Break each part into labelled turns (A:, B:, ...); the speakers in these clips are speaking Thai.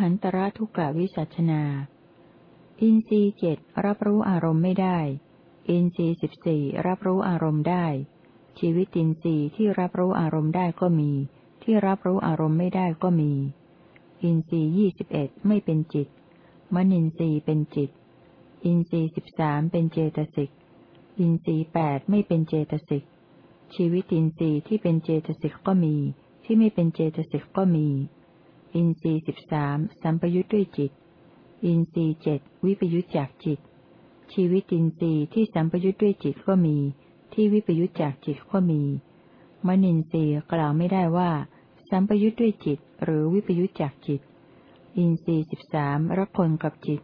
A: หันตระทุกกวิสัชนา อินทรีเจ็ดรับรู้อารมณ์ไม่ได้ อินทรีสิบสี่รับรู้อารมณ์ได้ ชีวิตินทรีย์ที่รับรู้อารมณ์ได้ก็มี ที่รับรู้อารมณ์ไม่ได้ก็มี อินทรียี่สิบเอ็ดไม่เป็นจิต มนินทรีย์เป็นจิต อินทรีสิบสามเป็นเจตสิก อินทรีแปดไม่เป็นเจตสิก ชีวิตินทรีย์ที่เป็นเจตสิกก็มี ที่ไม่เป็นเจตสิกก็มี อินทรีสิบสามสัมปยุทธ์ด้วยจิต อินทรีเจ็ดวิปยุทธจากจิต ชีวิตินทรีย์ที่สัมปยุทธ์ด้วยจิตก็มี ที่วิปยุทธจากจิตก็มี มนินทรีย์กล่าวไม่ได้ว่า สัมปยุทธ์ด้วยจิต หรือวิปยุทธจากจิต อินทรีสิบสามรักคนกับจิต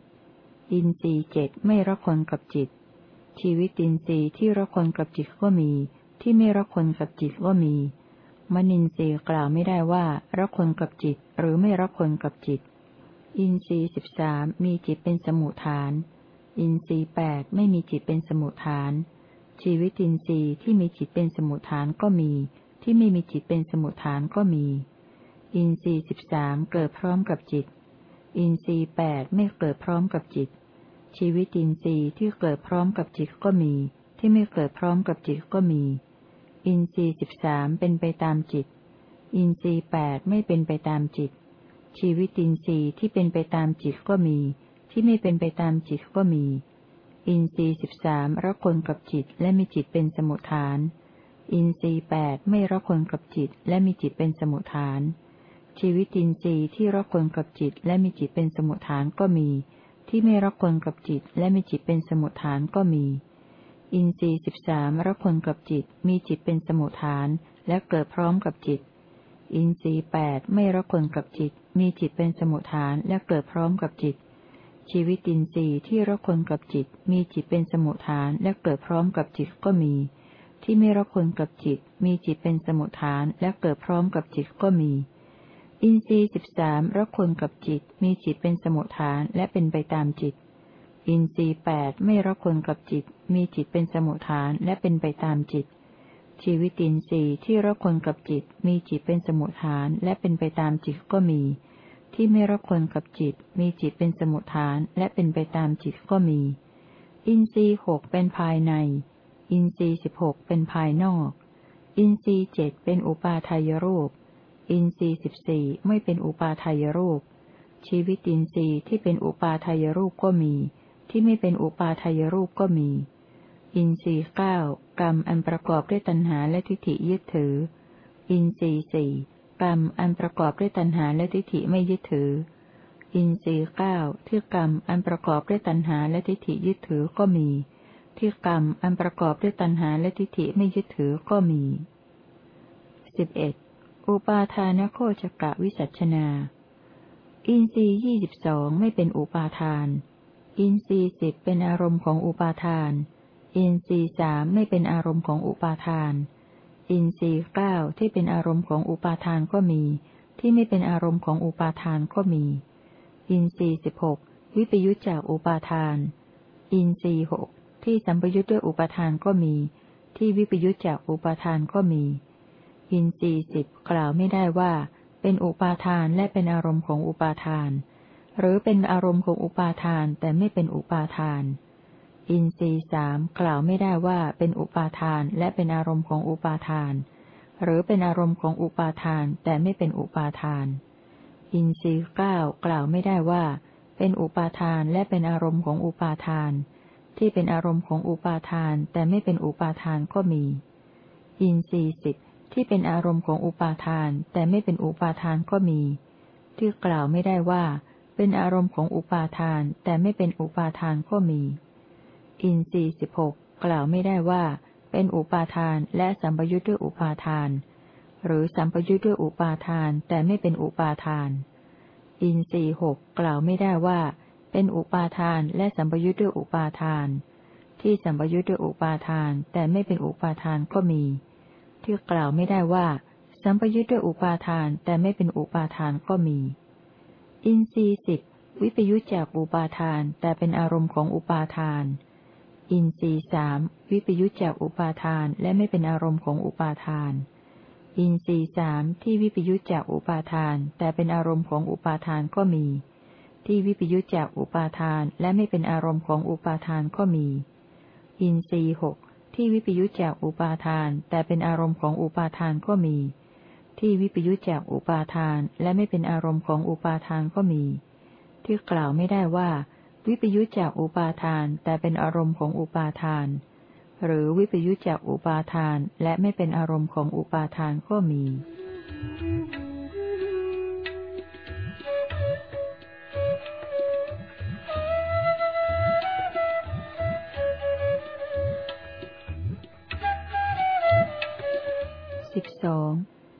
A: อินทรีเจ็ดไม่รักคนกับจิต ชีวิตินทรีย์ที่รักคนกับจิตก็มี ที่ไม่ระคนกับจิตก็มี มนินทรีย์กล่าวไม่ได้ว่าระคนกับจิต หรือไม่ระคนกับจิต อินทรีย์สิบสามมีจิตเป็นสมุทฐาน อินทรีย์แปดไม่มีจิตเป็นสมุทฐาน ชีวิตินทรีย์ที่มีจิตเป็นสมุทฐานก็มี ที่ไม่มีจิตเป็นสมุทฐานก็มี อินทรีย์สิบสามเกิดพร้อมกับจิต อินทรีย์แปดไม่เกิดพร้อมกับจิต ชีวิตินทรีย์ที่เกิดพร้อมกับจิตก็มี ที่ไม่เกิดพร้อมกับจิตก็มี อินทรีย์สิบสามเป็นไปตามจิต อินทรีย์แปดไม่เป็นไปตามจิต ชีวิตินทรีย์ที่เป็นไปตามจิตก็มี ที่ไม่เป็นไปตามจิตก็มี อินทรีย์สิบสามระคนกับจิตและมีจิตเป็นสมุทฐาน อินทรีย์แปดไม่ระคนกับจิตและมีจิตเป็นสมุทฐาน ชีวิตินทรีย์ที่ระคนกับจิตและมีจิตเป็นสมุทฐานก็มี ที่ไม่รักคนกับจิตและมีจิตเป็นสมุทฐานก็มี อินทรีย์สิบสามรักคนกับจิตมีจิตเป็นสมุทฐานและเกิดพร้อมกับจิต อินทรีย์แปดไม่รักคนกับจิต มีจิตเป็นสมุทฐานและเกิดพร้อมกับจิต ชีวิตินทรีย์ที่รักคนกับจิต มีจิตเป็นสมุทฐานและเกิดพร้อมกับจิตก็มี ที่ไม่รักคนกับจิต มีจิตเป็นสมุทฐานและเกิดพร้อมกับจิตก็มี อินทรีย์สิบสามรักคนกับจิต มีจิตเป็นสมุทฐานและเป็นไปตามจิต อินทรีแปดไม่รักคนกับจิต มีจิตเป็นสมุทฐานและเป็นไปตามจิต ชีวิตินทรีย์ที่รักคนกับจิต มีจิตเป็นสมุทฐานและเป็นไปตามจิตก็มี ที่ไม่รักคนกับจิต มีจิตเป็นสมุทฐานและเป็นไปตามจิตก็มี อินทรีหกเป็นภายใน อินทรีสิบหกเป็นภายนอก อินทรีเจ็ดเป็นอุปาทายรูป อินทรีสิบสี่ไม่เป็นอุปาทายรูป ชีวิตินทรีย์ที่เป็นอุปาทายรูปก็มี ที่ไม่เป็นอุปาทายรูปก็มี อินทรีเก้ากรรมอันประกอบด้วยตัณหาและทิฏฐิยึดถือ อินทรีสี่กรรมอันประกอบด้วยตัณหาและทิฏฐิไม่ยึดถือ อินทรีเก้าที่กรรมอันประกอบด้วยตัณหาและทิฏฐิยึดถือก็มี ที่กรรมอันประกอบด้วยตัณหาและทิฏฐิไม่ยึดถือก็มีสิบเอ็ดอุปาทานโคจกะวิสัชนา อินทรีย์ยี่สิบสองไม่เป็นอุปาทาน อินทรีสิบเป็นอารมณ์ของอุปาทาน อินทรีสามไม่เป็นอารมณ์ของอุปาทาน อินทรีเก้าที่เป็นอารมณ์ของอุปาทานก็มี ที่ไม่เป็นอารมณ์ของอุปาทานก็มี อินทรีสิบหกวิปยุจจากอุปาทาน อินทรีหกที่สัมปยุจด้วยอุปาทานก็มี ที่วิปยุจจากอุปาทานก็มี อินทรีสิบกล่าวไม่ได้ว่า เป็นอุปาทานและเป็นอารมณ์ของอุปาทาน หรือเป็นอารมณ์ของอุปาทานแต่ไม่เป็นอุปาทาน อินทรีสามกล่าวไม่ได้ว่าเป็นอุปาทานและเป็นอารมณ์ของอุปาทาน หรือเป็นอารมณ์ของอุปาทานแต่ไม่เป็นอุปาทาน อินทรีเก้ากล่าวไม่ได้ว่า เป็นอุปาทานและเป็นอารมณ์ของอุปาทาน ที่เป็นอารมณ์ของอุปาทานแต่ไม่เป็นอุปาทานก็มี อินทรีสิบที่เป็นอารมณ์ของอุปาทานแต่ไม่เป็นอุปาทานก็มี ที่กล่าวไม่ได้ว่า เป็นอารมณ์ของอุปาทานแต่ไม่เป็นอุปาทานก็มี อินทรีสิบหกกล่าวไม่ได้ว่า เป็นอุปาทานและสัมปยุทธ์ด้วยอุปาทาน หรือสัมปยุทธ์ด้วยอุปาทานแต่ไม่เป็นอุปาทาน อินทรีหกกล่าวไม่ได้ว่า เป็นอุปาทานและสัมปยุทธ์ด้วยอุปาทาน ที่สัมปยุทธ์ด้วยอุปาทานแต่ไม่เป็นอุปาทานก็มี ที่กล่าวไม่ได้ว่า สัมปยุทธ์ด้วยอุปาทานแต่ไม่เป็นอุปาทานก็มี อินทรีสิบวิปยุจจากอุปาทาน แต่เป็นอารมณ์ของอุปาทาน อินทรีสามวิปยุจจากอุปาทานและไม่เป็นอารมณ์ของอุปาทาน อินทรีสามที่วิปยุจจากอุปาทาน แต่เป็นอารมณ์ของอุปาทานก็มี ที่วิปยุจจากอุปาทานและไม่เป็นอารมณ์ของอุปาทานก็มี อินทรีหกที่วิปยุจจากอุปาทาน แต่เป็นอารมณ์ของอุปาทานก็มี ที่วิปยุจจากอุปาทานและไม่เป็นอารมณ์ของอุปาทานก็มี ที่กล่าวไม่ได้ว่า วิปยุจจากอุปาทานแต่เป็นอารมณ์ของอุปาทาน หรือวิปยุจจากอุปาทานและไม่เป็นอารมณ์ของอุปาทานก็มีสิบสอง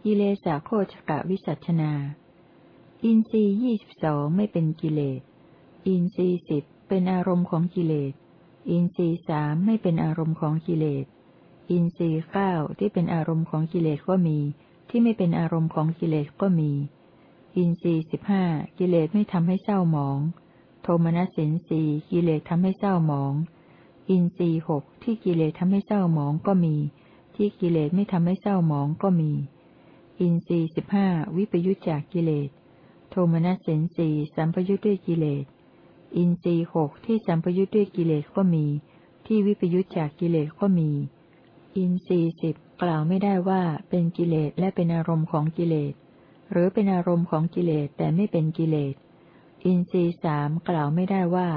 A: กิเลสโคจกะวิสัชนา อินทรีย์ยี่สิบสองไม่เป็นกิเลส อินทรีย์สิบเป็นอารมณ์ของกิเลส อินทรีย์สามไม่เป็นอารมณ์ของกิเลส อินทรีย์เก้าที่เป็นอารมณ์ของกิเลสก็มี ที่ไม่เป็นอารมณ์ของกิเลสก็มี อินทรีย์สิบห้ากิเลสไม่ทำให้เศร้าหมอง โทมนัสสินทรีย์กิเลสทำให้เศร้าหมอง อินทรีย์หกที่กิเลสทำให้เศร้าหมองก็มี ที่กิเลสไม่ทำให้เศร้าหมองก็มี อินทรีสิบห้าวิปยุจจากกิเลส โทมนัสเสนสีสัมปยุจด้วยกิเลส อินทรีหกที่สัมปยุจด้วยกิเลสก็มี ที่วิปยุจจากกิเลสก็มี อินทรีสิบกล่าวไม่ได้ว่าเป็นกิเลสและเป็นอารมณ์ของกิเลส หรือเป็นอารมณ์ของกิเลสแต่ไม่เป็นกิเลส อินทรีสามกล่าวไม่ได้ว่า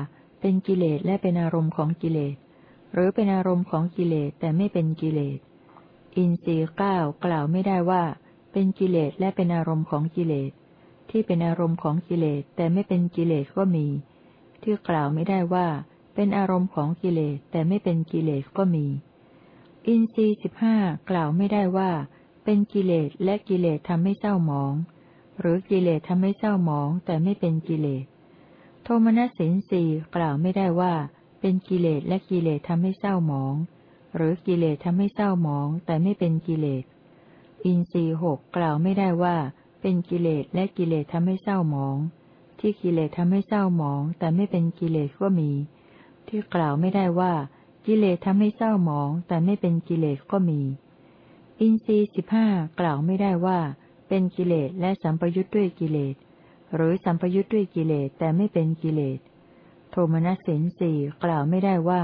A: เป็นกิเลสและเป็นอารมณ์ของกิเลส หรือเป็นอารมณ์ของกิเลสแต่ไม่เป็นกิเลส อินทรีเก้ากล่าวไม่ได้ว่า เป็นกิเลสและเป็นอารมณ์ของกิเลส ที่เป็นอารมณ์ของกิเลสแต่ไม่เป็นกิเลสก็มี ที่กล่าวไม่ได้ว่า เป็นอารมณ์ของกิเลสแต่ไม่เป็นกิเลสก็มี อินทรีสิบห้ากล่าวไม่ได้ว่า เป็นกิเลสและกิเลสทำให้เศร้าหมอง หรือกิเลสทำให้เศร้าหมองแต่ไม่เป็นกิเลส โทมนัสสินสีกล่าวไม่ได้ว่า เป็นกิเลสและกิเลสทำให้เศร้าหมอง หรือกิเลสทำให้เศร้าหมองแต่ไม่เป็นกิเลส อินทรีหกกล่าวไม่ได้ว่า เป็นกิเลสและกิเลสทำให้เศร้าหมอง ที่กิเลสทำให้เศร้าหมอง แต่ไม่เป็นกิเลสก็มี ที่กล่าวไม่ได้ว่า กิเลสทำให้เศร้าหมอง แต่ไม่เป็นกิเลสก็มี อินทรีสิบห้ากล่าวไม่ได้ว่า เป็นกิเลสและสัมปยุทธ์ด้วยกิเลส หรือสัมปยุทธ์ด้วยกิเลสแต่ไม่เป็นกิเลส โทมนัสสินทรีย์กล่าวไม่ได้ว่า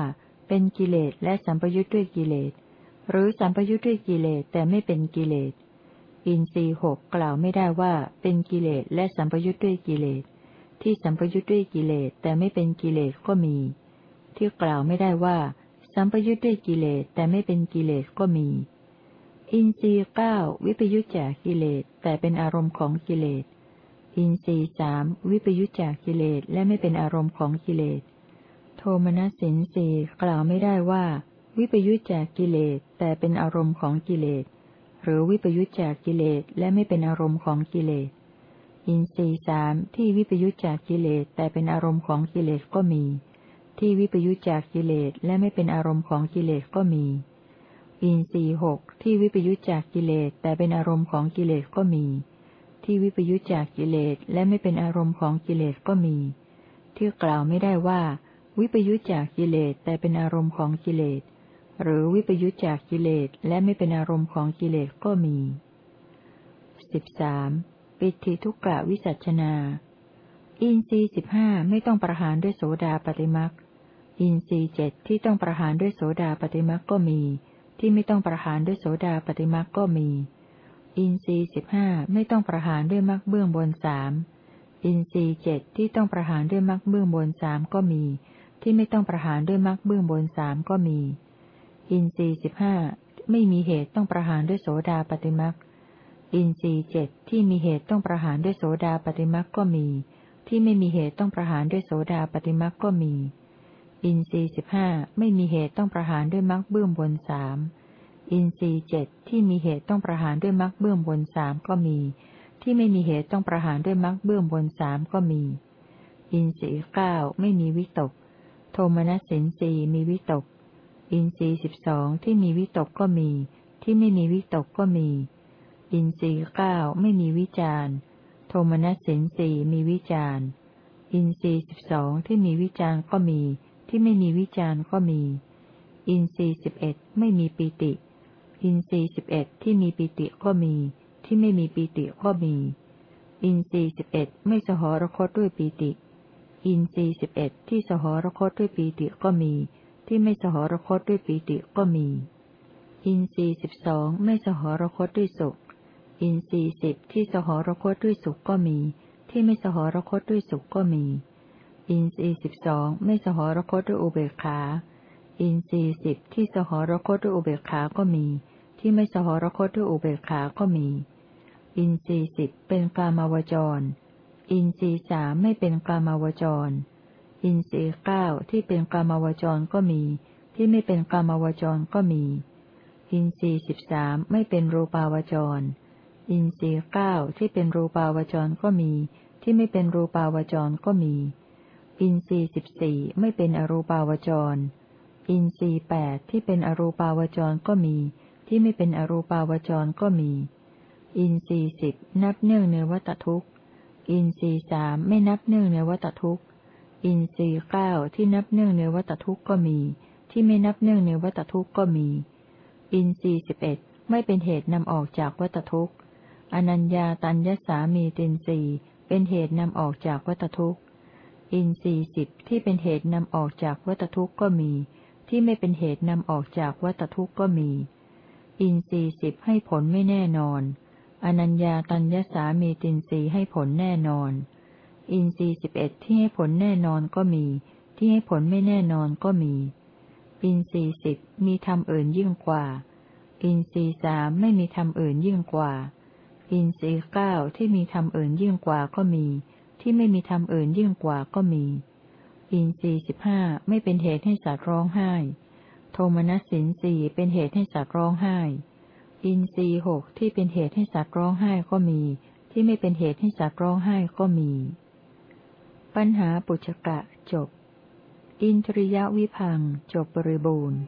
A: เป็นกิเลสและสัมปยุทธ์ด้วยกิเลส หรือสัมปยุทธ์ด้วยกิเลสแต่ไม่เป็นกิเลส อินทรีย์หกกล่าวไม่ได้ว่าเป็นกิเลสและสัมปยุทธ์ด้วยกิเลส ที่สัมปยุทธ์ด้วยกิเลสแต่ไม่เป็นกิเลสก็มี ที่กล่าวไม่ได้ว่าสัมปยุทธ์ด้วยกิเลสแต่ไม่เป็นกิเลสก็มี อินทรีย์เก้าวิปปยุตจากกิเลสแต่เป็นอารมณ์ของกิเลส อินทรีย์สามวิปปยุตจากกิเลสและไม่เป็นอารมณ์ของกิเลส โทมนัสสินทรีย์กล่าวไม่ได้ว่า วิปปยุตจากกิเลสแต่เป็นอารมณ์ของกิเลส หรือวิปปยุตจากกิเลสและไม่เป็นอารมณ์ของกิเลส อินทรีย์สามที่วิปปยุตจากกิเลสแต่เป็นอารมณ์ของกิเลสก็มี ที่วิปปยุตจากกิเลสและไม่เป็นอารมณ์ของกิเลสก็มี อินทรีหกที่วิปยุจจากกิเลสแต่เป็นอารมณ์ของกิเลสก็มี ที่วิปยุจจากกิเลสและไม่เป็นอารมณ์ของกิเลสก็มี ที่กล่าวไม่ได้ว่า วิปยุจจากกิเลสแต่เป็นอารมณ์ของกิเลส หรือวิปยุจจากกิเลสและไม่เป็นอารมณ์ของกิเลสก็มีสิบสามปิติทุกกะวิสัชนา อินทรีสิบห้าไม่ต้องประหารด้วยโสดาปฏิมักอินทรีเจ็ดที่ต้องประหารด้วยโสดาปฏิมักก็มี ที่ไม่ต้องประหารด้วยโสดาปฏิมักก็มี อินทรีสิบห้าไม่ต้องประหารด้วยมักเบื้องบนสามอินทรีเจ็ดที่ต้องประหารด้วยมักเบื้องบนสามก็มี ที่ไม่ต้องประหารด้วยมรรคเบื้องบนสามก็มี อินทรีสิบห้าไม่มีเหตุต้องประหารด้วยโสดาปฏิมรรคอินทรีเจ็ดที่มีเหตุต้องประหารด้วยโสดาปฏิมรรคก็มี ที่ไม่มีเหตุต้องประหารด้วยโสดาปฏิมรรคก็มี อินทรีสิบห้าไม่มีเหตุต้องประหารด้วยมรรคเบื้องบนสามอินทรีเจ็ดที่มีเหตุต้องประหารด้วยมรรคเบื้องบนสามก็มี ที่ไม่มีเหตุต้องประหารด้วยมรรคเบื้องบนสามก็มี อินทรีเก้าไม่มีวิตก โทมนัสสินสีมีวิตก อินทรีสิบสองที่มีวิตกก็มี ที่ไม่มีวิตกก็มี อินทรีย์เก้าไม่มีวิจารโทมนัสสินทรีย์มีวิจารอินทรีย์สิบสองที่มีวิจารก็มี ที่ไม่มีวิจารก็มี อินทรีย์สิบเอ็ดไม่มีปีติ อินทรีย์สิบเอ็ดที่มีปีติก็มี ที่ไม่มีปีติก็มี อินทรีย์สิบเอ็ดไม่สหรคตด้วยปีติ อินทรีย์สิบเอ็ดที่สหรคตด้วยปีติก็มี ที่ไม่สหรคตด้วยปีติก็มี อินทรีย์สิบสองไม่สหรคตด้วยสุข อินทรีย์สิบที่สหรคตด้วยสุขก็มี ที่ไม่สหรคตด้วยสุขก็มี อินทรีย์สิบสองไม่สหรคตด้วยอุเบกขา อินทรีย์สิบที่สหรคตด้วยอุเบกขาก็มี ที่ไม่สหรคตด้วยอุเบกขาก็มี อินทรีสิบเป็นกลามาวจร อินทรีสามไม่เป็นกลามาวจร อินทรีเก้าที่เป็นกามวจรก็มี ที่ไม่เป็นกามวจรก็มี อินทรีสิบสามไม่เป็นรูปาวจร อินทรีเก้าที่เป็นรูปาวจรก็มี ที่ไม่เป็นรูปาวจรก็มี อินทรีสิบสี่ไม่เป็นอรูปาวจร อินทรีแปดที่เป็นอรูปาวจรก็มี ที่ไม่เป็นอรูปาวจรก็มี อินทรีสิบนับเนื่องในวัตทุกข์อินทรีสามไม่นับเนื่องในวัตทุกข์ อินทรีเก้าที่นับเนื่องในวัตทุกข์ก็มี ที่ไม่นับเนื่องในวัตทุกข์ก็มี อินทรีสิบเอ็ดไม่เป็นเหตุนำออกจากวัตทุกข์ อนัญญาตัญญสามีตินรีเป็นเหตุนำออกจากวัตทุกข์ อินทรีสิบที่เป็นเหตุนำออกจากวัตทุกข์ก็มี ที่ไม่เป็นเหตุนำออกจากวัตทุกข์ก็มี อินทรีสิบให้ผลไม่แน่นอน อนัญญาตัญญสามีตินรีให้ผลแน่นอน อินทรีสิบเอ็ดที่ให้ผลแน่นอนก็มี ที่ให้ผลไม่แน่นอนก็มี อินทรีสิบมีธรรมอื่นยิ่งกว่า อินทรีสามไม่มีธรรมอื่นยิ่งกว่า อินทรีเก้าที่มีธรรมอื่นยิ่งกว่าก็มี ที่ไม่มีธรรมอื่นยิ่งกว่าก็มี อินทรีสิบห้าไม่เป็นเหตุให้สัตว์ร้องไห้ โทมนัสสินสี่เป็นเหตุให้สัตว์ร้องไห้ อินทรีหกที่เป็นเหตุให้สัตว์ร้องไห้ก็มี ที่ไม่เป็นเหตุให้สัตว์ร้องไห้ก็มี ปัญหาปุจกะจบ อินทริยวิพังจบบริบูรณ์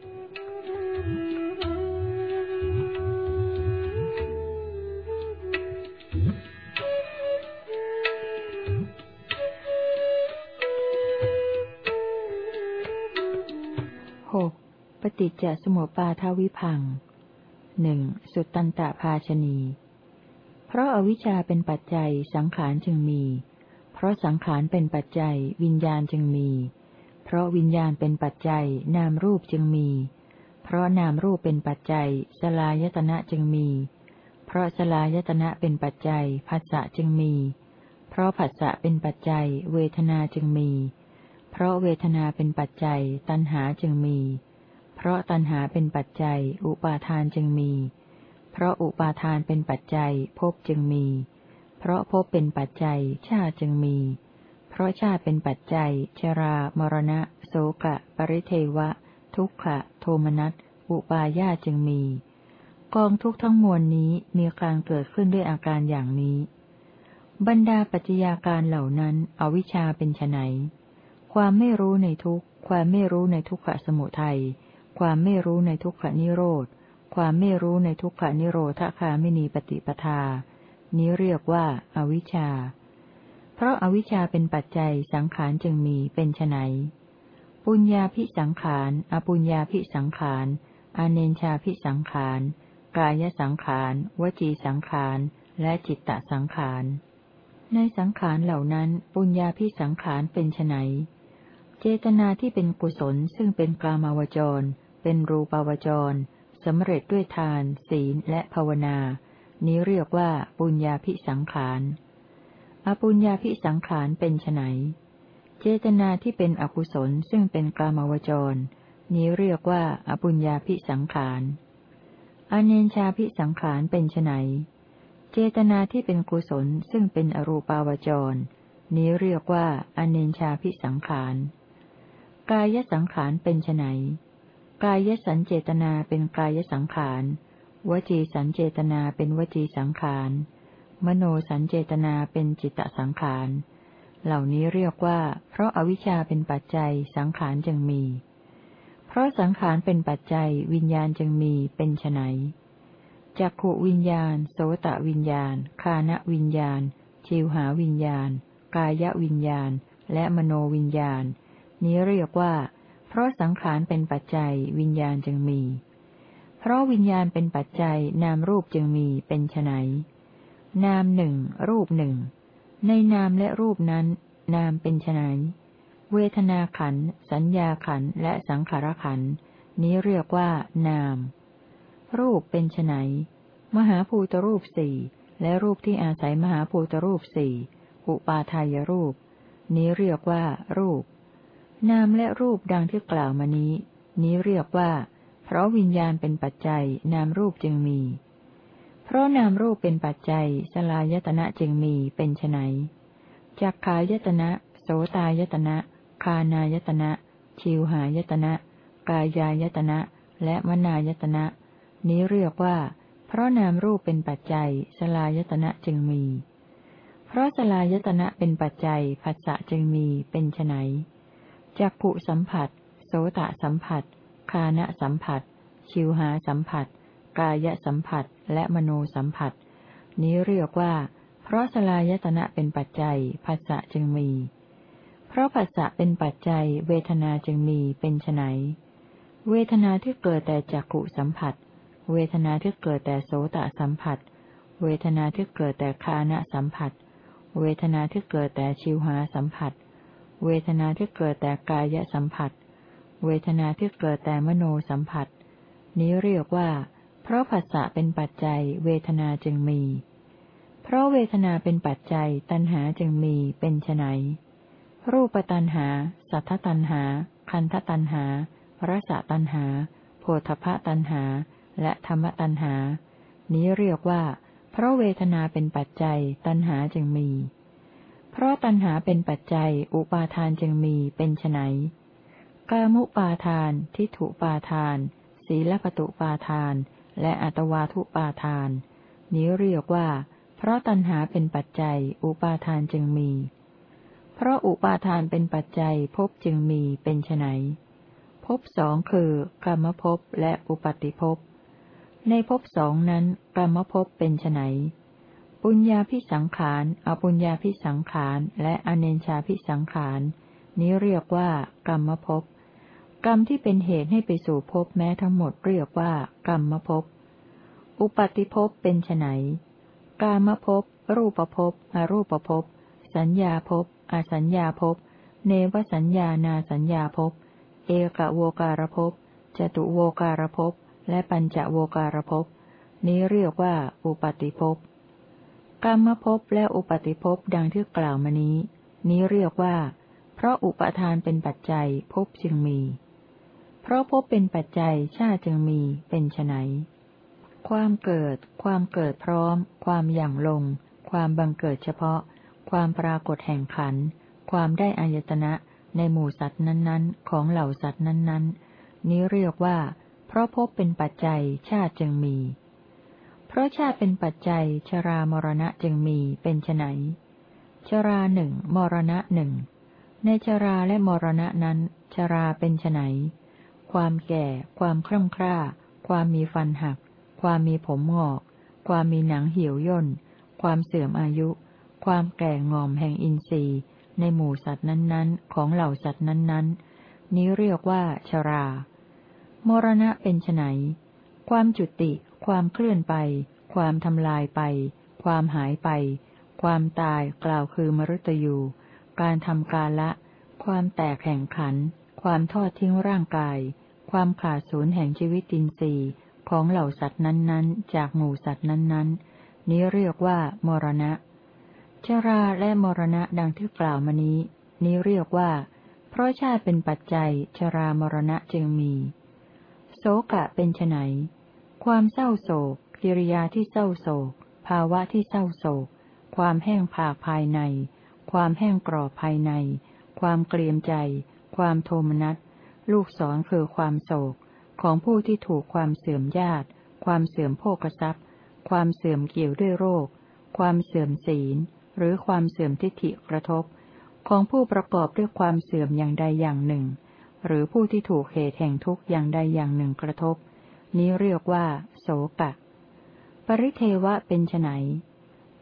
A: ฏิจจสมุปปาทวิพังหนึ่งสุตตันตภาชนี เพราะอาวิชชาเป็นปัจจัยสังขารจึงมี เพราะสังขารเป็นปัจจัย วิญญาณจึงมี เพราะวิญญาณเป็นปัจจัย นามรูปจึงมี เพราะนามรูปเป็นปัจจัย สลายตนะจึงมี เพราะสลายตนะเป็นปัจจัยผัสสะจึงมี เพราะผัสสะเป็นปัจจัย เวทนาจึงมี เพราะเวทนาเป็นปัจจัย ตัณหาจึงมี เพราะตัณหาเป็นปัจจัย อุปาทานจึงมี เพราะอุปาทานเป็นปัจจัยภพจึงมีเพราะภพเป็นปัจจัยชาติจึงมี เพราะชาติเป็นปัจจัย ชรา มรณะ โสกะ ปริเทวะ ทุกขะ โทมนัส อุปาญาจึงมี กองทุกทั้งมวลนี้มีการเกิดขึ้นด้วยอาการอย่างนี้ บรรดาปัจจัยาการเหล่านั้น อวิชชาเป็นไนความไม่รู้ในทุกความไม่รู้ในทุกขสมุทัย ความไม่รู้ในทุกขนิโรธ ความไม่รู้ในทุกขนิโรธคาไม่มีปฏิปทา นี้เรียกว่าอาวิชชา เพราะอาวิชชาเป็นปัจจัยสังขารจึงมีเป็นไนปุญญาพิสังขาร อปุญญาพิสังขารอเนนชาพิสังขาร กายสังขาร วจีสังขาร และจิตตสังขาร ในสังขารเหล่านั้นปุญญาพิสังขารเป็นไนเจตนาที่เป็นกุศลซึ่งเป็นกลามาวจร เป็นรูปาวจรสำเร็จด้วยทาน ศีลและภาวนา นี้เรียกว่าปุญญาพิสังขาร อปุญญาพิสังขารเป็นไนเจตนาที่เป็นอกุศลซึ่งเป็นกลามวจร นี้เรียกว่าอปุญญาพิสังขาร อเนนชาพิสังขารเป็นไนเจตนาที่เป็นกุศลซึ่งเป็นอรูปาวจร นี้เรียกว่าอเนนชาพิสังขารกายสังขารเป็นไนกายสันเจตนาเป็นกายสังขาร วจีสันเจตนาเป็นวจีสังขาร มโนสันเจตนาเป็นจิตตสังขาร เหล่านี้เรียกว่า เพราะอาวิชชาเป็นปัจจัยสังขารจึงมี เพราะสังขารเป็นปัจจัยวิญญาณจึงมีเป็นไฉนจักขวิญญาณ โสตวิญญาณ คานวิญญาณ ชิวหาวิญญาณ กายวิญญาณ และมโนวิญญาณ นี้เรียกว่า เพราะสังขารเป็นปัจจัยวิญญาณจึงมี ราะวิญญาณเป็นปัจจัยนามรูปจึงมีเป็นไนนามหนึ่งรูปหนึ่ง ในนามและรูปนั้น นามเป็นไนเวทนาขัน สัญญาขัน และสังขารขัน นี้เรียกว่า นาม รูปเป็นไนมหาภูตรูปสี่ และรูปที่อาศัยมหาภูตรูปสี่ อุปาทายรูป นี้เรียกว่า รูป นามและรูปดังที่กล่าวมานี้ นี้เรียกว่า เพราะวิญญาณเป็นปัจจัยนามรูปจึงมี เพราะนามรูปเป็นปัจจัยสลายตนะจึงมีเป็นไนจักขายตนะ โสตายตนะ คานายตนะ ชิวหายตนะ กายายตนะ และมนายตนะ นี้เรียกว่า เพราะนามรูปเป็นปัจจัยสลายตนะจึงมี เพราะสลายตนะเป็นปัจจัยผัสสะจึงมีเป็นไนจักขุสัมผัส โสตสัมผัส คานะสัมผัส ชิวหาสัมผัส กายสัมผัส และมโนสัมผัส นี้เรียกว่า เพราะสลายตนะเป็นปัจจัยผัสสะจึงมี เพราะผัสสะเป็นปัจจัย เวทนาจึงมีเป็นไนเวทนาที่เกิดแต่จักขุสัมผัส เวทนาที่เกิดแต่โสตสัมผัส เวทนาที่เกิดแต่คานะสัมผัส เวทนาที่เกิดแต่ชิวหาสัมผัส เวทนาที่เกิดแต่กายสัมผัส เวทนาที่เกิดแต่มโนสัมผัส นี้เรียกว่า เพราะผัสสะเป็นปัจจัย เวทนาจึงมี เพราะเวทนาเป็นปัจจัย ตัณหาจึงมีเป็นไนรูปตันหา สัทธตันหา คันธตันหารสตันหา โพธพตันหา และธรรมตันหา นี้เรียกว่า เพราะเวทนาเป็นปัจจัย ตันหาจึงมี เพราะตันหาเป็นปัจจัย อุปาทานจึงมีเป็นไน กามุปาทาน ทิฏฐุปาทาน ศีลปตุปาทาน และอัตวาทุปาทาน นี้เรียกว่า เพราะตันหาเป็นปัจจัย อุปาทานจึงมี เพราะอุปาทานเป็นปัจจัยภพจึงมีเป็นไนภพสองคือกรรมภพและอุปาติภพ ในภพสองนั้นกรรมภพเป็นไนปุญญาพิสังขารอปุญญาพิสังขาร และอเนญชาพิสังขาร นี้เรียกว่ากรรมภพ รรมที่เป็นเหตุให้ไปสู่ภพแม้ทั้งหมดเรียกว่ากรรมภพ อุปาติภพเป็นไนกามภพ รูปภพ อรูปภพ สัญญาภพ อสัญญาภพ เนวสัญญานาสัญญาภพ เอกโวการภพ จตุโวการภพ และปัญจโวการภพ นี้เรียกว่าอุปาติภพ กรรมภพและอุปาติภพดังที่กล่าวมานี้ นี้เรียกว่า เพราะอุปทานเป็นปัจจัยภพจึงมี เพราะภพเป็นปัจจัยชาติจึงมีเป็นไนความเกิด ความเกิดพร้อม ความอย่างลง ความบังเกิดเฉพาะ ความปรากฏแห่งขัน ความได้อายตนะในหมู่สัตว์นั้นๆ ของเหล่าสัตว์นั้นๆ นี้เรียกว่า เพราะพบเป็นปัจจัยชาติจึงมี เพราะชาติเป็นปัจจัยชรามรณะจึงมีเป็นไนชราหนึ่งมรณะหนึ่งในชราและมรณะนั้น ชราเป็นไน ความแก่ ความคร่ำคร่า ความมีฟันหัก ความมีผมงอก ความมีหนังเหี่ยวย่น ความเสื่อมอายุ ความแก่งอมแห่งอินทรีย์ ในหมู่สัตว์นั้นๆ ของเหล่าสัตว์นั้นๆ นี้เรียกว่าชรา มรณะเป็นไนความจุติ ความเคลื่อนไป ความทำลายไป ความหายไป ความตายกล่าวคือมรตยู การทำกาละ ความแตกแห่งขัน ความทอดทิ้งร่างกาย ความขาดสูญแห่งชีวิตินทรีย์ของเหล่าสัตว์นั้นๆ จากหมู่สัตว์นั้นๆ นี้เรียกว่ามรณะ ชราและมรณะดังที่กล่าวมานี้ นี้เรียกว่า เพราะชาติเป็นปัจจัย ชรามรณะจึงมีโสกะเป็นไนความเศร้าโศก กิริยาที่เศร้าโศก ภาวะที่เศร้าโศก ความแห้งผากภายใน ความแห้งกรอบภายใน ความเกลียมใจ ความโทมนัส ลูกศรคือความโศก ของผู้ที่ถูกความเสื่อมญาติ ความเสื่อมโภกทรัพย์ ความเสื่อมเกี่ยวด้วยโรค ความเสื่อมศีล หรือความเสื่อมทิฏฐิกระทบ ของผู้ประกอบด้วยความเสื่อมอย่างใดอย่างหนึ่ง หรือผู้ที่ถูกเหตุแห่งทุกข์อย่างใดอย่างหนึ่งกระทบ นี้เรียกว่าโสกะ ปริเทวะเป็นไน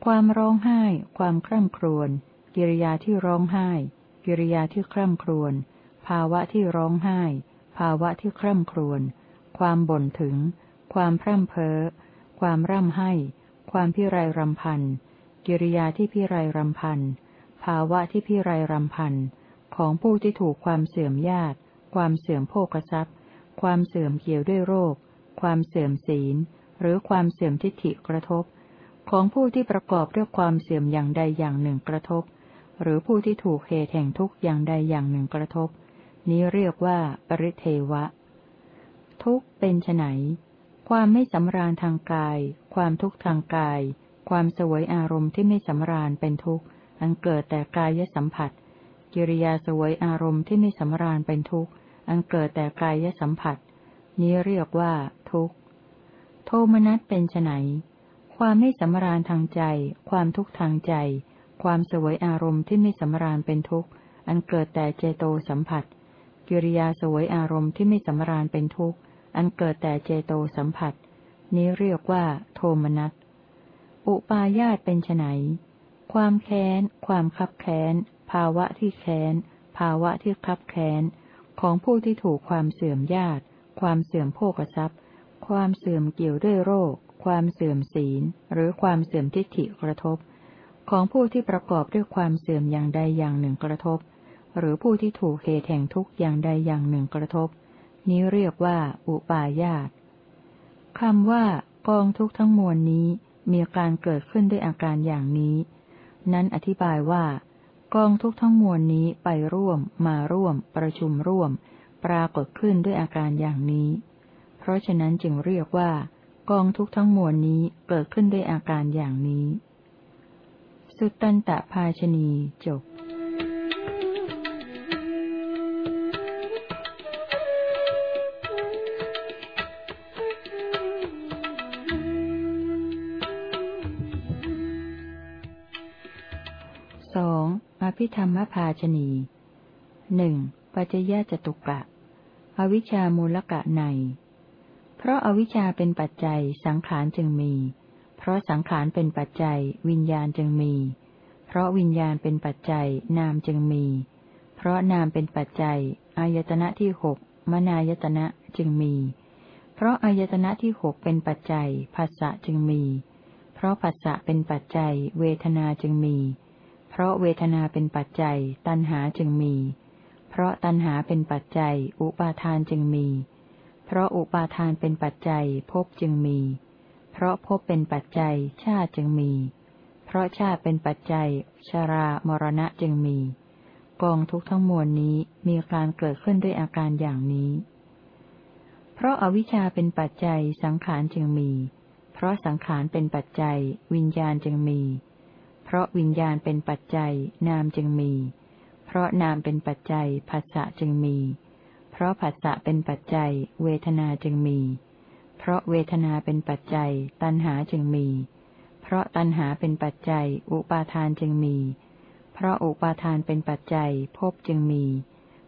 A: ความร้องไห้ ความคร่ำครวญ กิริยาที่ร้องไห้ กิริยาที่คร่ำครวญ ภาวะที่ร้องไห้ ภาวะที่คร่ำครวญ ความบ่นถึง ความพร่ำเพ้อ ความร่ำให้ ความพิไรรำพัน กิริยาที่พิไรรำพัน ภาวะที่พิไรรำพัน ของผู้ที่ถูกความเสื่อมญาติ ความเสื่อมโภกทรัพย์ ความเสื่อมเกี่ยวด้วยโรค ความเสื่อมศีล หรือความเสื่อมทิฏฐิกระทบ ของผู้ที่ประกอบด้วยความเสื่อมอย่างใดอย่างหนึ่งกระทบ หรือผู้ที่ถูกเหตุแห่งทุกข์อย่างใดอย่างหนึ่งกระทบ นี้เรียกว่า ปริเทวะ ทุกเป็นไนความไม่สำราญทางกาย ความทุกข์ทางกาย ความสวยอารมณ์ที่ไม่สำราญเป็นทุกข์อันเกิดแต่กายสัมผัส กิริยาสวยอารมณ์ที่ไม่สำราญเป็นทุกข์อันเกิดแต่กายสัมผัส นี้เรียกว่า ทุกข์ โทมนัสเป็นไนความไม่สำราญทางใจ ความทุกข์ทางใจ ความสวยอารมณ์ที่ไม่สำราญเป็นทุกข์อันเกิดแต่เจโตสัมผัส กิริยาสวยอารมณ์ที่ไม่สำราญเป็นทุกข์ อันเกิดแต่เจโตสัมผัส นี้เรียกว่า โทมนัส อุปาญาตเป็นไนความแค้น ความคับแค้น ภาวะที่แค้น ภาวะที่คับแค้น ของผู้ที่ถูกความเสื่อมญาติ ความเสื่อมโภกทรัพย์ ความเสื่อมเกี่ยวด้วยโรค ความเสื่อมศีล หรือความเสื่อมทิฏฐิกระทบ ของผู้ที่ประกอบด้วยความเสื่อมอย่างใดอย่างหนึ่งกระทบ หรือผู้ที่ถูกเหตุแห่งทุกข์อย่างใดอย่างหนึ่งกระทบ นี้เรียกว่า อุปาญาตคำว่ากองทุกทั้งมวลนี้มีการเกิดขึ้นด้วยอาการอย่างนี้ นั้นอธิบายว่า กองทุกทั้งมวลนี้ไปร่วม มาร่วม ประชุมร่วม ปรากฏขึ้นด้วยอาการอย่างนี้ เพราะฉะนั้นจึงเรียกว่า กองทุกทั้งมวลนี้เกิดขึ้นด้วยอาการอย่างนี้ สุตตันตภาชนีจบิธรรมภาชนีหนึ่งปัจยะจตุกะ อวิชามูลกะใน เพราะอาวิชชาเป็นปัจจัยสังขารจึงมี เพราะสังขารเป็นปัจจัย วิญญาณจึงมี เพราะวิญญาณเป็นปัจจัยนามจึงมี เพราะนามเป็นปัจจัยอายตนะที่หกมนายตนะจึงมี เพราะอายตนะที่หกเป็นปัจจัยภาษะจึงมี เพราะภาษะเป็นปัจจัย เวทนาจึงมีเพราะเวทนาเป็นปัจจัย ตัณหาจึงมี เพราะตัณหาเป็นปัจจัย อุปาทานจึงมี เพราะอุปาทานเป็นปัจจัยภพจึงมี เพราะภพเป็นปัจจัย ชาติจึงมี เพราะชาติเป็นปัจจัย ชรามรณะจึงมี กองทุกทั้งมวลนี้มีการเกิดขึ้นด้วยอาการอย่างนี้ เพราะอาวิชชาเป็นปัจจัยสังขารจึงมี เพราะสังขารเป็นปัจจัย วิญญาณจึงมี เพราะวิญญาณเป็นปัจจัย นามจึงมี เพราะนามเป็นปัจจัยภาษะจึงมี เพราะภาษะเป็นปัจจัย เวทนาจึงมี เพราะเวทนาเป็นปัจจัย ตัณหาจึงมี เพราะตัณหาเป็นปัจจัย อุปาทานจึงมี เพราะอุปาทานเป็นปัจจัยภพจึงมี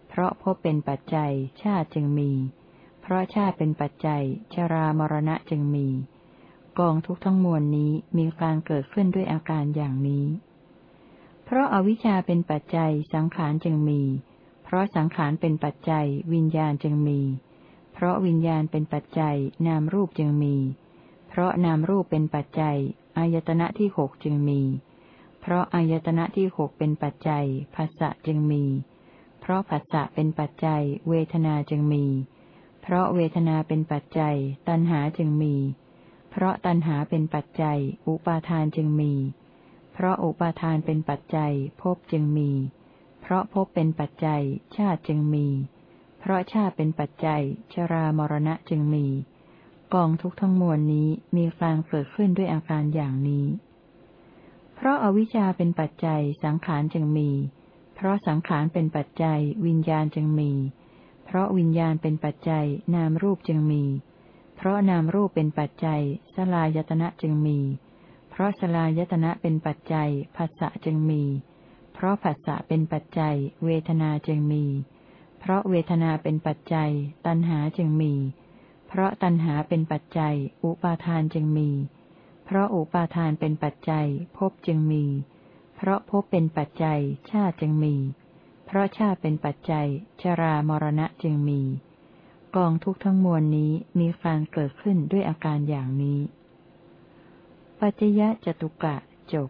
A: เพราะภพเป็นปัจจัยชาติจึงมี เพราะชาติเป็นปัจจัย ชรามรณะจึงมี กองทุกทั้งมวลนี้มีการเกิดขึ้นด้วยอาการอย่างนี้ เพราะอาวิชชาเป็นปัจจัยสังขารจึงมี เพราะสังขารเป็นปัจจัยวิญญาณจึงมี เพราะวิญญาณเป็นปัจจัยนามรูปจึงมี เพราะนามรูปเป็นปัจจัยอายตนะที่หกจึงมี เพราะอายตนะที่หกเป็นปัจจัยภาษะจึงมี เพราะภาษะเป็นปัจจัยเวทนาจึงมี เพราะเวทนาเป็นปัจจัยตัณหาจึงมีเพราะตัณหาเป็นปัจจัย อุปาทานจึงมี เพราะอุปาทานเป็นปัจจัยภพจึงมี เพราะภพเป็นปัจจัย ชาติจึงมี เพราะชาติเป็นปัจจัย ชรามรณะจึงมี กองทุกทั้งมวลนี้มีการเกิดขึ้นด้วยอาการอย่างนี้ เพราะอาวิชชาเป็นปัจจัยสังขารจึงมี เพราะสังขารเป็นปัจจัย วิญญาณจึงมี เพราะวิญญาณเป็นปัจจัยนามรูปจึงมี เพราะนามรูปเป็นปัจจัย สลายตนะจึงมี เพราะสลายตนะเป็นปัจจัยภาษะจึงมี เพราะภาษะเป็นปัจจัย เวทนาจึงมี เพราะเวทนาเป็นปัจจัย ตัณหาจึงมี เพราะตัณหาเป็นปัจจัย อุปาทานจึงมี เพราะอุปาทานเป็นปัจจัยภพจึงมี เพราะภพเป็นปัจจัยชาติจึงมี เพราะชาติเป็นปัจจัย ชรามรณะจึงมี กองทุกทั้งมวลนี้มีการเกิดขึ้นด้วยอาการอย่างนี้ ปัจจยะจตุกะจบ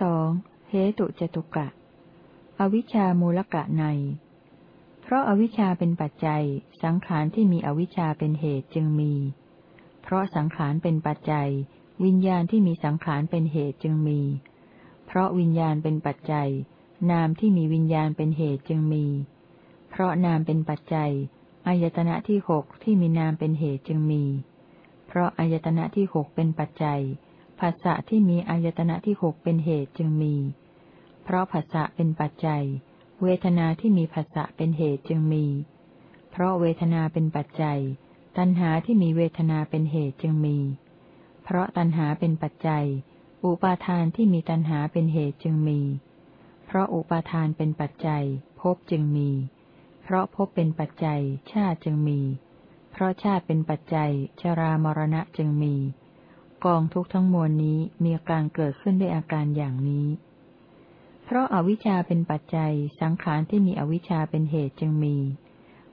A: สองเหตุจตุกะ อวิชามูลกะใน เพราะอาวิชชาเป็นปัจจัย สังขารที่มีอวิชชาเป็นเหตุจึงมี เพราะสังขารเป็นปัจจัย วิญญาณที่มีสังขารเป็นเหตุจึงมี เพราะวิญญาณเป็นปัจจัย นามที่มีวิญญาณเป็นเหตุจึงมี เพราะนามเป็นปัจจัยอายตนะที่หกที่มีนามเป็นเหตุจึงมี เพราะอายตนะที่หกเป็นปัจจัยภาษะที่มีอายตนะที่หกเป็นเหตุจึงมี เพราะภาษะเป็นปัจจัย เวทนาที่มีภาษะเป็นเหตุจึงมี เพราะเวทนาเป็นปัจจัย ตัณหาที่มีเวทนาเป็นเหตุจึงมี เพราะตัณหาเป็นปัจจัย อุปาทานที่มีตัณหาเป็นเหตุจึงมี เพราะอุปาทานเป็นปัจจัยภพจึงมี เพราะภพเป็นปัจจัยชาติจึงมี เพราะชาติเป็นปัจจัยชรามรณะจึงมี กองทุกทั้งมวลนี้มีการเกิดขึ้นด้วยอาการอย่างนี้ เพราะอาวิชชาเป็นปัจจัยสังขารที่มีอวิชชาเป็นเหตุจึงมี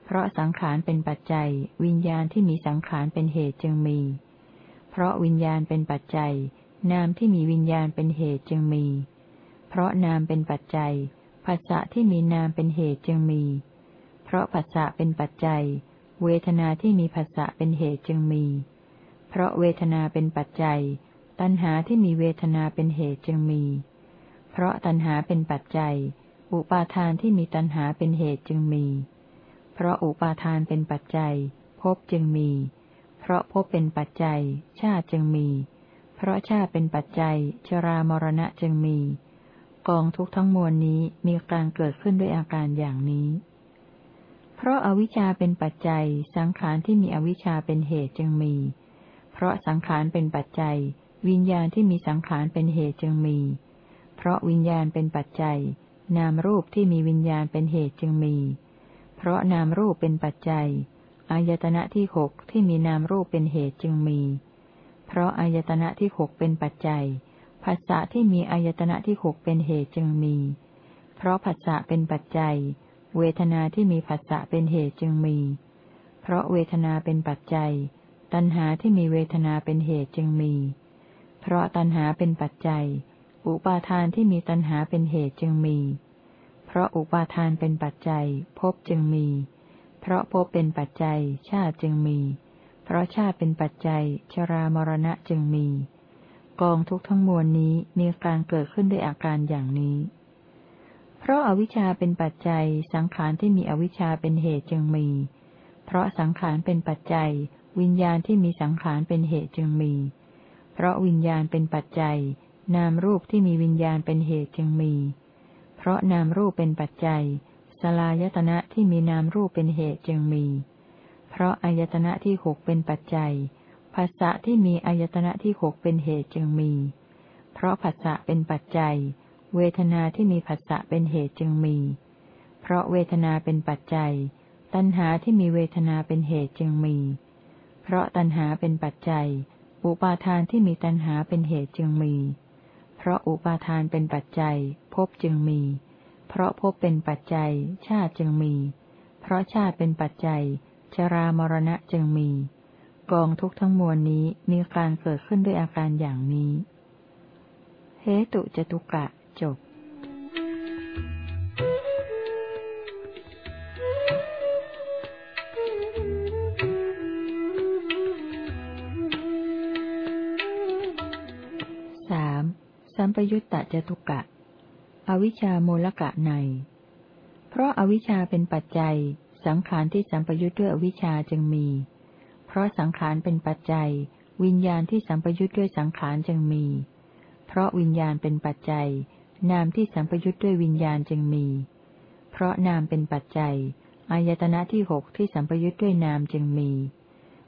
A: เพราะสังขารเป็นปัจจัย วิญญาณที่มีสังขารเป็นเหตุจึงมี เพราะวิญญาณเป็นปัจจัย นามที่มีวิญญาณเป็นเหตุจึงมี เพราะนามเป็นปัจจัยภาษะที่มีนามเป็นเหตุจึงมี เพราะภาษะเป็นปัจจัย เวทนาที่มีภาษะเป็นเหตุจึงมี เพราะเวทนาเป็นปัจจัย ตัณหาที่มีเวทนาเป็นเหตุจึงมี เพราะตัณหาเป็นปัจจัย อุปาทานที่มีตัณหาเป็นเหตุจึงมี เพราะอุปาทานเป็นปัจจัยภพจึงมี เพราะภพเป็นปัจจัย ชาติจึงมี เพราะชาติเป็นปัจจัย ชรามรณะจึงมี กองทุกทั้งมวลนี้มีการเกิดขึ้นด้วยอาการอย่างนี้ เพราะอาวิชชาเป็นปัจจัย สังขารที่มีอวิชชาเป็นเหตุจึงมี เพราะสังขารเป็นปัจจัย วิญญาณที่มีสังขารเป็นเหตุจึงมี เพราะวิญญาณเป็นปัจจัย นามรูปที่มีวิญญาณเป็นเหตุจึงมีเพราะนามรูปเป็นปัจจัย อายตนะที่หกที่มีนามรูปเป็นเหตุจึงมี เพราะอายตนะที่หกเป็นปัจจัยภาษะที่มีอายตนะที่หกเป็นเหตุจึงมี เพราะภาษะเป็นปัจจัย เวทนาที่มีภาษะเป็นเหตุจึงมี เพราะเวทนาเป็นปัจจัย ตัณหาที่มีเวทนาเป็นเหตุจึงมี เพราะตัณหาเป็นปัจจัย อุปาทานที่มีตัณหาเป็นเหตุจึงมีเพราะอุปาทานเป็นปัจจัยภพจึงมี เพราะภพเป็นปัจจัยชาติจึงมี เพราะชาติเป็นปัจจัย ชรามรณะจึงมี กองทุกทั้งมวลนี้มีการเกิดขึ้นด้วยอาการอย่างนี้ เพราะอาวิชชาเป็นปัจจัยสังขารที่มีอวิชชาเป็นเหตุจึงมี เพราะสังขารเป็นปัจจัย วิญญาณที่มีสังขารเป็นเหตุจึงมี เพราะวิญญาณเป็นปัจจัย นามรูปที่มีวิญญาณเป็นเหตุจึงมีเพราะนามรูปเป็นปัจจัย สลายตนะที่มีนามรูปเป็นเหตุจึงมี เพราะอายตนะที่หกเป็นปัจจัยภาษะที่มีอายตนะที่หกเป็นเหตุจึงมี เพราะภาษะเป็นปัจจัย เวทนาที่มีภาษะเป็นเหตุจึงมี เพราะเวทนาเป็นปัจจัย ตัณหาที่มีเวทนาเป็นเหตุจึงมี เพราะตัณหาเป็นปัจจัย อุปาทานที่มีตัณหาเป็นเหตุจึงมี เพราะอุปาทานเป็นปัจจัยภพจึงมี เพราะภพเป็นปัจจัย ชาติจึงมี เพราะชาติเป็นปัจจัย ชรามรณะจึงมี กองทุกทั้งมวลนี้มีการเกิดขึ้นด้วยอาการอย่างนี้ เหตุจตุกะจบ ปยุตตะจตุกะ อวิชามูลกะใน เพราะอาวิชชาเป็นปัจจัย สังขารที่สัมปยุตด้วยอวิชชาจึงมี เพราะสังขารเป็นปัจจัย วิญญาณที่สัมปยุตด้วยสังขารจึงมี เพราะวิญญาณเป็นปัจจัย นามที่สัมปยุตด้วยวิญญาณจึงมี เพราะนามเป็นปัจจัยอายตนะที่หกที่สัมปยุตด้วยนามจึงมี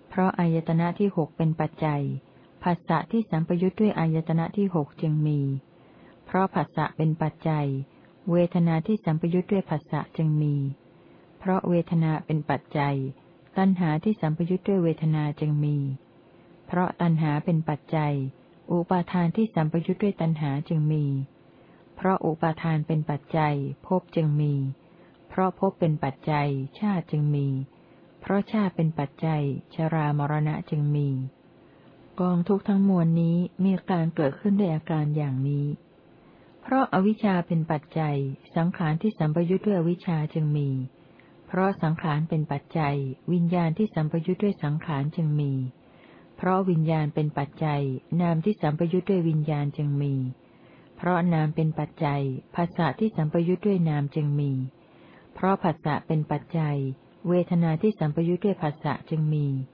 A: เพราะอายตนะที่หกเป็นปัจจัย ภาษะที่สัมปยุทธ์ด้วยอายตนะที่หกจึงมี เพราะภาษะเป็นปัจจัย เวทนาที่สัมปยุทธ์ด้วยภาษะจึงมี เพราะเวทนาเป็นปัจจัย ตัณหาที่สัมปยุทธ์ด้วยเวทนาจึงมี เพราะตัณหาเป็นปัจจัย อุปาทานที่สัมปยุทธ์ด้วยตัณหาจึงมี เพราะอุปาทานเป็นปัจจัยภพจึงมี เพราะภพเป็นปัจจัยชาติจึงมี เพราะชาติเป็นปัจจัย ชรามรณะจึงมี กองทุกทั้งมวลนี้มีการเกิดขึ้นด้วยอาการอย่างนี้ เพราะอาวิชชาเป็นปัจจัย สังขารที่สัมปยุทธ์ด้วยอวิชชาจึงมี เพราะสังขารเป็นปัจจัย วิญญาณที่สัมปยุทธ์ด้วยสังขารจึงมี เพราะวิญญาณเป็นปัจจัย นามที่สัมปยุทธ์ด้วยวิญญาณจึงมี เพราะนามเป็นปัจจัยภาษาที่สัมปยุทธ์ด้วยนามจึงมี เพราะภาษาเป็นปัจจัย เวทนาที่สัมปยุทธ์ด้วยภาษาจึงมีเ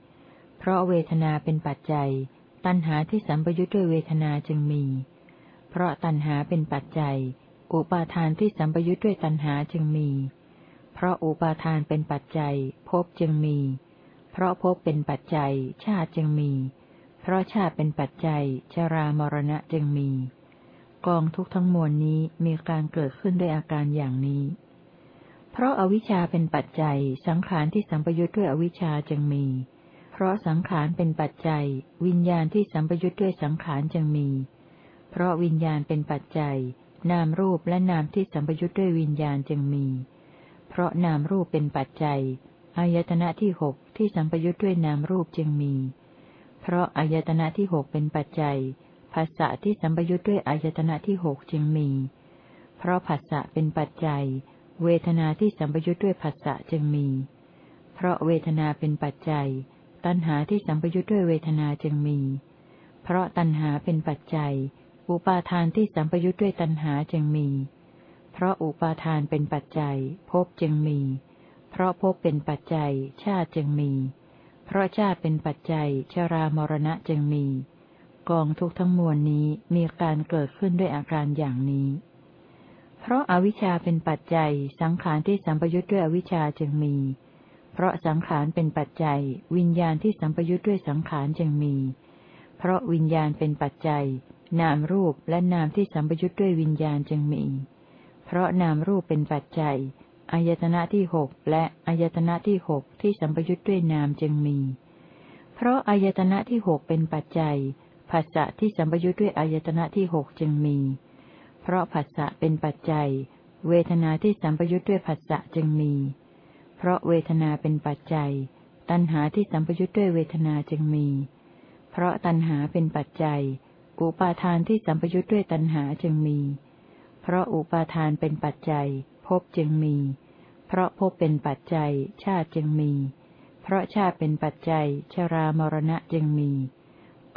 A: พราะเวทนาเป็นปัจจัย ตัณหาที่สัมปยุทธ์ด้วยเวทนาจึงมี เพราะตัณหาเป็นปัจจัย อุปาทานที่สัมปยุทธ์ด้วยตัณหาจึงมี เพราะอุปาทานเป็นปัจจัยภพจึงมี เพราะภพเป็นปัจจัย ชาติจึงมี เพราะชาติเป็นปัจจัย ชรามรณะจึงมี กองทุกทั้งมวลนี้มีการเกิดขึ้นด้วยอาการอย่างนี้ เพราะอาวิชชาเป็นปัจจัย สังขารที่สัมปยุทธ์ด้วยอวิชชาจึงมี ราะสังขารเป็นปัจจัย วิญญาณที่สัมปยุทธ์ด้วยสังขารจึงมี เพราะวิญญาณเป็นปัจจัย นามรูปและนามที่สัมปยุทธ์ด้วยวิญญาณจึงมี เพราะนามรูปเป็นปัจจัยอายตนะที่หกที่สัมปยุทธ์ด้วยนามรูปจึงมี เพราะอายตนะที่หกเป็นปัจจัยภาษะที่สัมปยุทธ์ด้วยอายตนะที่หกจึงมี เพราะภาษะเป็นปัจจัย เวทนาที่สัมปยุทธ์ด้วยภาษะจึงมี เพราะเวทนาเป็นปัจจัย ตัณหาที่สัมปยุทธ์ด้วยเวทนาจึงมี เพราะตัณหาเป็นปัจจัย อุปาทานที่สัมปยุทธ์ด้วยตัณหาจึงมี เพราะอุปาทานเป็นปัจจัยภพจึงมี เพราะภพเป็นปัจจัย ชาติจึงมี เพราะชาติเป็นปัจจัย ชรามรณะจึงมี กองทุกทั้งมวลนี้มีการเกิดขึ้นด้วยอาการอย่างนี้ เพราะอาวิชชาเป็นปัจจัย สังขารที่สัมปยุทธ์ด้วยอวิชชาจึงมี เพราะสังขารเป็นปัจจัย วิญญาณที่สัมปยุทธ์ด้วยสังขารจึงมี เพราะวิญญาณเป็นปัจจัย นามรูปและนามที่สัมปยุทธ์ด้วยวิญญาณจึงมี เพราะนามรูปเป็นปัจจัยอายตนะที่หกและอายตนะที่หกที่สัมปยุทธ์ด้วยนามจึงมี เพราะอายตนะที่หกเป็นปัจจัยภาษะที่สัมปยุทธ์ด้วยอายตนะที่หกจึงมี เพราะภาษะเป็นปัจจัย เวทนาที่สัมปยุทธ์ด้วยภาษะจึงมี เพราะเวทนาเป็นปัจจัย ตัณหาที่สัมปยุทธ์ด้วยเวทนาจึงมี เพราะตัณหาเป็นปัจจัย อุปาทานที่สัมปยุทธ์ด้วยตัณหาจึงมี เพราะอุปาทานเป็นปัจจัยภพจึงมี เพราะภพเป็นปัจจัย ชาติจึงมี เพราะชาติเป็นปัจจัย ชรามรณะจึงมี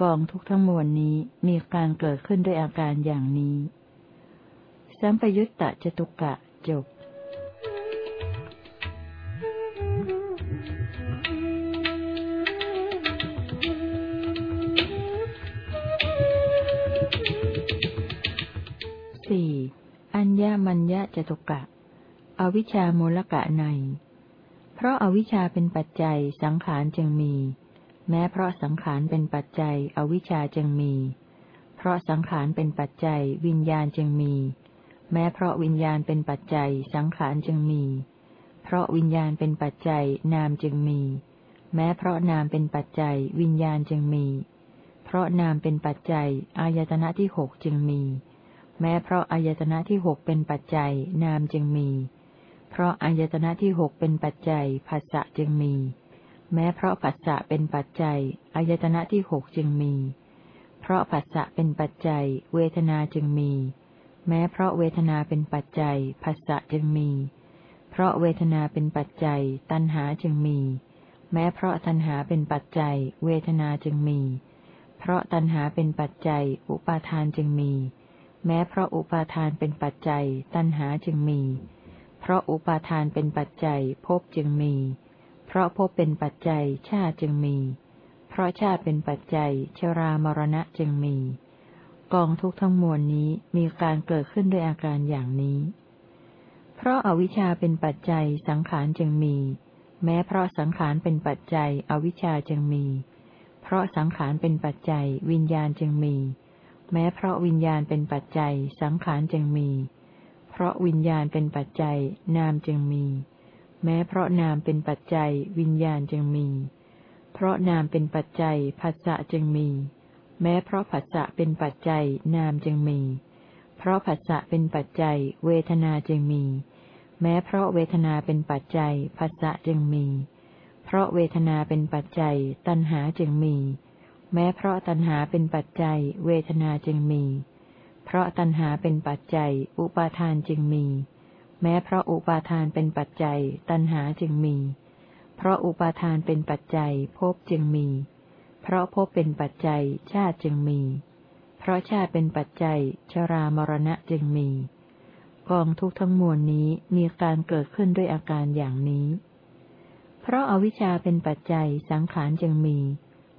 A: กองทุกทั้งมวลนี้มีการเกิดขึ้นด้วยอาการอย่างนี้ สัมปยุตตะจตุกะจบ ญมัญญะจตุกะ อวิชามูลกะใน เพราะอาวิชชาเป็นปัจจัยสังขารจึงมี แม้เพราะสังขารเป็นปัจจัย อวิชชาจึงมี เพราะสังขารเป็นปัจจัย วิญญาณจึงมี แม้เพราะวิญญาณเป็นปัจจัย สังขารจึงมี เพราะวิญญาณเป็นปัจจัยนามจึงมี แม้เพราะนามเป็นปัจจัย วิญญาณจึงมี เพราะนามเป็นปัจจัย อายตนะที่หกจึงมี แม้เพราะอายตนะที่หกเป็นปัจจัย นามจึงมี เพราะอายตนะที่หกเป็นปัจจัยภาษะจึงมี แม้เพราะภาษะเป็นปัจจัยอายตนะที่หกจึงมี เพราะภาษะเป็นปัจจัย เวทนาจึงมี แม้เพราะเวทนาเป็นปัจจัยภาษะจึงมี เพราะเวทนาเป็นปัจจัย ตัณหาจึงมี แม้เพราะตัณหาเป็นปัจจัย เวทนาจึงมี เพราะตัณหาเป็นปัจจัย อุปาทานจึงมี แม้เพราะอุปาทานเป็นปัจจัย ตัณหาจึงมี เพราะอุปาทานเป็นปัจจัยภพจึงมี เพราะภพเป็นปัจจัยชาติจึงมี เพราะชาติเป็นปัจจัย ชรามรณะจึงมี กองทุกทั้งมวลนี้มีการเกิดขึ้นด้วยอาการอย่างนี้ เพราะอาวิชชาเป็นปัจจัยสังขารจึงมี แม้เพราะสังขารเป็นปัจจัย อวิชชาจึงมี เพราะสังขารเป็นปัจจัยวิญญาณจึงมี แม้เพราะวิญญาณเป็นปัจจัย สังขารจึงมี เพราะวิญญาณเป็นปัจจัย นามจึงมี แม้เพราะนามเป็นปัจจัย วิญญาณจึงมี เพราะนามเป็นปัจจัยผัสสะจึงมี แม้เพราะผัสสะเป็นปัจจัย นามจึงมี เพราะผัสสะเป็นปัจจัย เวทนาจึงมี แม้เพราะเวทนาเป็นปัจจัยผัสสะจึงมี เพราะเวทนาเป็นปัจจัย ตัณหาจึงมี แม้เพราะตัณหาเป็นปัจจัย เวทนาจึงมี เพราะตัณหาเป็นปัจจัย อุปาทานจึงมี แม้เพราะอุปาทานเป็นปัจจัย ตัณหาจึงมี เพราะอุปาทานเป็นปัจจัยภพจึงมี เพราะภพเป็นปัจจัยชาติจึงมี เพราะชาติเป็นปัจจัย ชรามรณะจึงมี กองทุกทั้งมวลนี้มีการเกิดขึ้นด้วยอาการอย่างนี้ เพราะอาวิชชาเป็นปัจจัยสังขารจึงมี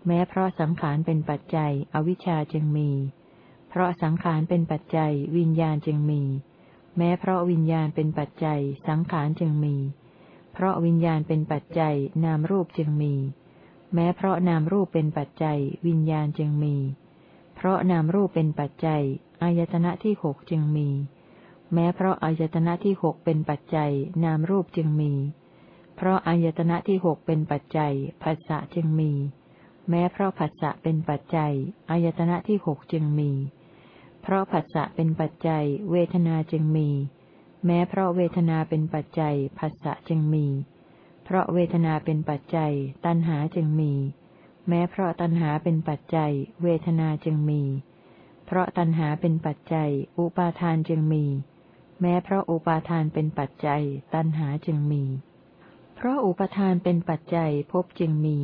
A: แม้เพราะสังขารเป็นปัจจัย อวิชชาจึงมี เพราะสังขารเป็นปัจจัย วิญญาณจึงมี แม้เพราะวิญญาณเป็นปัจจัย สังขารจึงมี เพราะวิญญาณเป็นปัจจัย นามรูปจึงมี แม้เพราะนามรูปเป็นปัจจัย วิญญาณจึงมี เพราะนามรูปเป็นปัจจัย อายตนะที่หกจึงมี แม้เพราะอายตนะที่หกเป็นปัจจัย นามรูปจึงมี เพราะอายตนะที่หกเป็นปัจจัยภาษะจึงมี แม้เพราะภาษะเป็นปัจจัยอายตนะที่หกจึงมี เพราะภาษะเป็นปัจจัย เวทนาจึงมี แม้เพราะเวทนาเป็นปัจจัยภาษะจึงมี เพราะเวทนาเป็นปัจจัย ตัณหาจึงมี แม้เพราะตัณหาเป็นปัจจัย เวทนาจึงมี เพราะตัณหาเป็นปัจจัย อุปาทานจึงมี แม้เพราะอุปาทานเป็นปัจจัย ตัณหาจึงมี เพราะอุปาทานเป็นปัจจัยภพจึงมี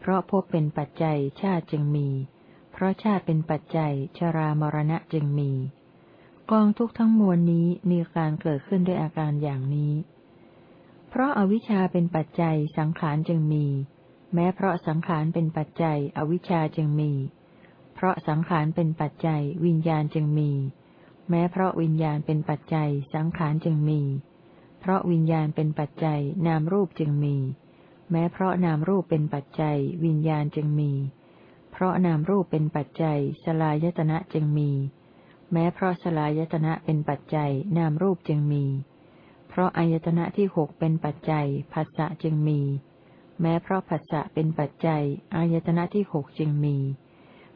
A: เพราะภพเป็นปัจจัยชาติจึงมี เพราะชาติเป็นปัจจัยชรามรณะจึงมี กองทุกทั้งมวลนี้มีการเกิดขึ้นด้วยอาการอย่างนี้ เพราะอาวิชชาเป็นปัจจัยสังขารจึงมี แม้เพราะสังขารเป็นปัจจัยอวิชชาจึงมี เพราะสังขารเป็นปัจจัยวิญญาณจึงมี แม้เพราะวิญญาณเป็นปัจจัยสังขารจึงมี เพราะวิญญาณเป็นปัจจัยนามรูปจึงมี แม้เพราะนามรูปเป็นปัจจัย วิญญาณจึงมี เพราะนามรูปเป็นปัจจัย สลายตนะจึงมี แม้เพราะสลายตนะเป็นปัจจัย นามรูปจึงมี เพราะอายตนะที่หกเป็นปัจจัยผัสสะจึงมี แม้เพราะผัสสะเป็นปัจจัย อายตนะที่หกจึงมี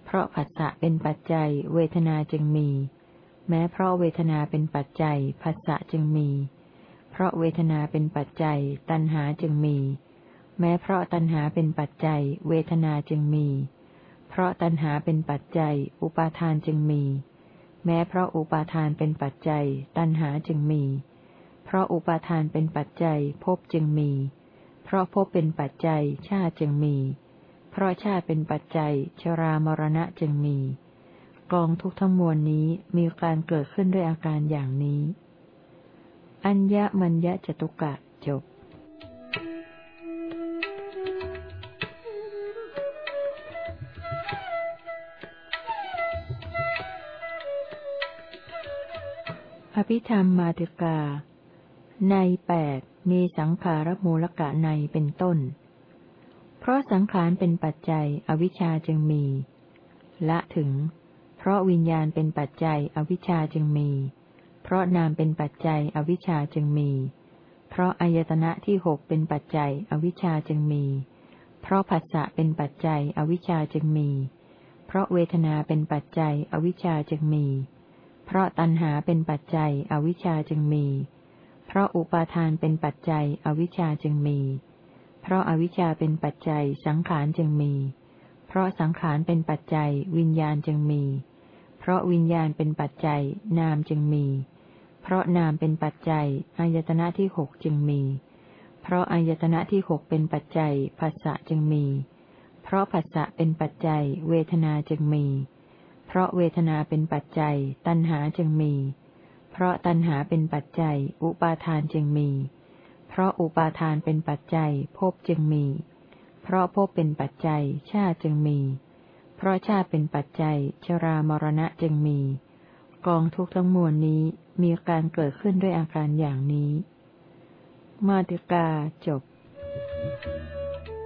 A: เพราะผัสสะเป็นปัจจัย เวทนาจึงมี แม้เพราะเวทนาเป็นปัจจัยผัสสะจึงมี เพราะเวทนาเป็นปัจจัย ตัณหาจึงมี แม้เพราะตัณหาเป็นปัจจัย เวทนาจึงมี เพราะตัณหาเป็นปัจจัย อุปาทานจึงมี แม้เพราะอุปาทานเป็นปัจจัย ตัณหาจึงมี เพราะอุปาทานเป็นปัจจัยภพจึงมี เพราะภพเป็นปัจจัยชาติจึงมี เพราะชาติเป็นปัจจัย ชรามรณะจึงมี กองทุกทั้งมวลนี้มีการเกิดขึ้นด้วยอาการอย่างนี้ อัญญมัญญจตุกะจบ อภิธรรมมาติกา ในแปดมีสังขารมูลกะในเป็นต้น เพราะสังขารเป็นปัจจัยอวิชชาจึงมี ละถึง เพราะวิญญาณเป็นปัจจัยอวิชชาจึงมี เพราะนามเป็นปัจจัยอวิชชาจึงมี เพราะอายตนะที่หกเป็นปัจจัยอวิชชาจึงมี เพราะผัสสะเป็นปัจจัยอวิชชาจึงมี เพราะเวทนาเป็นปัจจัยอวิชชาจึงมีเพราะตัณหาเป็นปัจจัยอวิชชาจึงมี เพราะอุปาทานเป็นปัจจัยอวิชชาจึงมี เพราะอวิชชาเป็นปัจจัยสังขารจึงมี เพราะสังขารเป็นปัจจัยวิญญาณจึงมี เพราะวิญญาณเป็นปัจจัยนามจึงมี เพราะนามเป็นปัจจัยอายตนะที่หกจึงมี เพราะอายตนะที่หกเป็นปัจจัยภาษะจึงมี เพราะภาษะเป็นปัจจัยเวทนาจึงมี เพราะเวทนาเป็นปัจจัย ตัณหาจึงมี เพราะตัณหาเป็นปัจจัย อุปาทานจึงมี เพราะอุปาทานเป็นปัจจัยภพจึงมี เพราะภพเป็นปัจจัย ชาติจึงมี เพราะชาติเป็นปัจจัย ชรามรณะจึงมี กองทุกทั้งมวลนี้มีการเกิดขึ้นด้วยอาการอย่างนี้ มาติกาจบ Thank you.